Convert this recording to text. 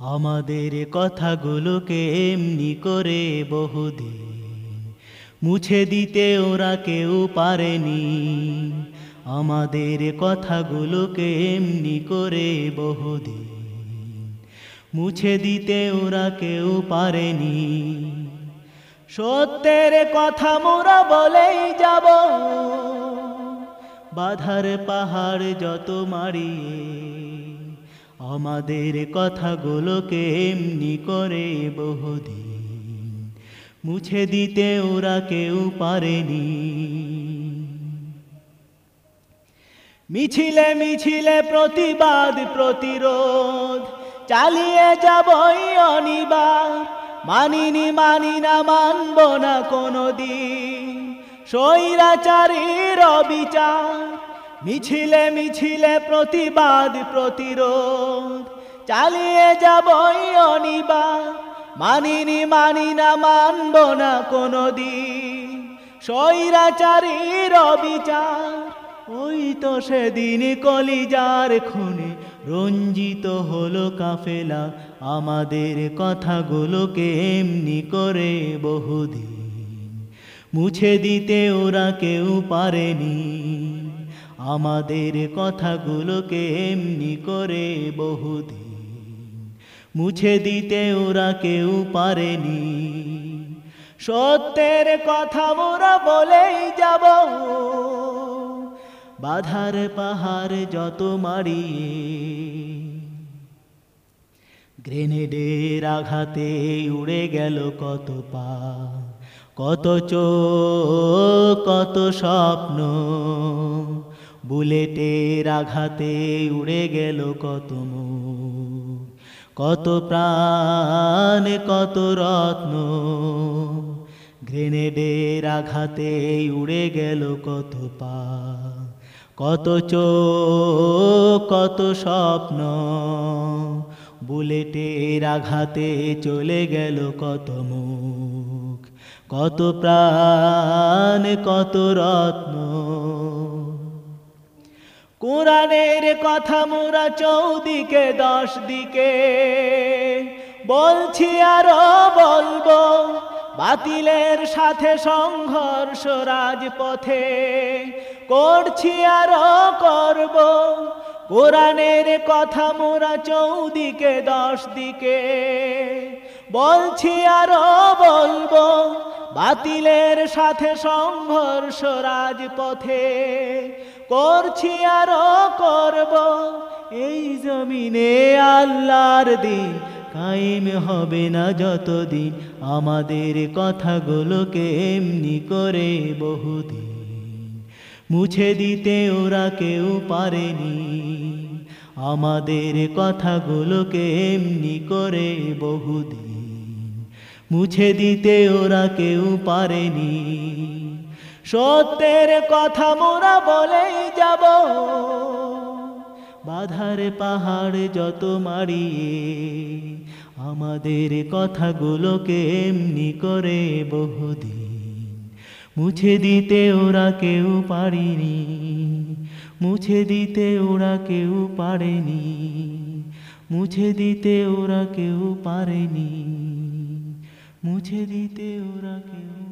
আমাদের কথাগুলোকে এমনি করে বহুদিন মুছে দিতে ওরা কেউ পারেনি। আমাদের কথাগুলোকে এমনি করে বহুদিন মুছে দিতে ওরা কেউ পারেনি। সত্যের কথা মোরা বলেই যাব। বাধার পাহাড় যত মারিয়ে আমাদের কথাগুলোকে এমনি করে বহুদিন মুছে দিতে ওরা কেউ পারেনি। মিছিলে মিছিলে প্রতিবাদ, প্রতিরোধ, চালিয়ে যাবই অনিবার, মানিনি, মানি না, মানব না কোনো দিন স্বৈরাচারীর অবিচার মিছিলে মিছিলে প্রতিবাদ, প্রতিরোধ। চালিয়ে যাবই অনিবার। মানিনি, মানি না, মানব না কোনো দিন স্বৈরাচারীর অবিচার। ওই তো সেদিন কলিজার খুনে রঞ্জিত হলো কাফেলা। আমাদের কথাগুলোকে এমনি করে বহুদিন। মুছে দিতে ওরা কেউ পারেনি। আমাদের কথাগুলোকে এমনি করে বহুদিন মুছে দিতে ওরা কেউ পারেনি। সত্যের কথা মোরা বলেই যাব। বাধার পাহাড় যত মারিয়ে গ্রেনেডের আঘাতে উড়ে গেল কত পা, কত চোখ, কত স্বপ্ন। বুলেটের আঘাতে উড়ে গেল কত কত প্রাণ, কত রত্ন। গ্রেনেডের আঘাতে উড়ে গেল কত পা, কত চোখ, কত স্বপ্ন। বুলেটের আঘাতে চলে গেল কত মুখ, কত প্রাণ, কত রত্ন। কোরআনের কথা মোরা চৌদিকে দশ দিকে বলছি আরও বলব, বাতিলের সাথে সংঘর্ষ রাজপথে। করছি আরও করব, কোরআনের কথা মোরা চৌদিকে দশ দিকে বলছি আরও বলব বাতিলের সাথে সংঘর্ষ রাজপথে করছি আরও করব। এই জমিনে আল্লাহর দিন কায়েম হবে না যতদিন। আমাদের কথাগুলোকে এমনি করে বহুদিন মুছে দিতে ওরা কেউ পারেনি। আমাদের কথাগুলোকে এমনি করে বহুদিন মুছে দিতে ওরা কেউ পারেনি। সত্যের কথা মোরা বলেই যাব। বাধারে পাহাড় যত মারিয়ে আমাদের কথাগুলোকে এমনি করে বহুদিন মুছে দিতে ওরা কেউ পারিনি। মুছে দিতে ওরা কেউ পারেনি। মুছে দিতে ওরা কেউ পারেনি। মুছে দিতে ওরা কেউ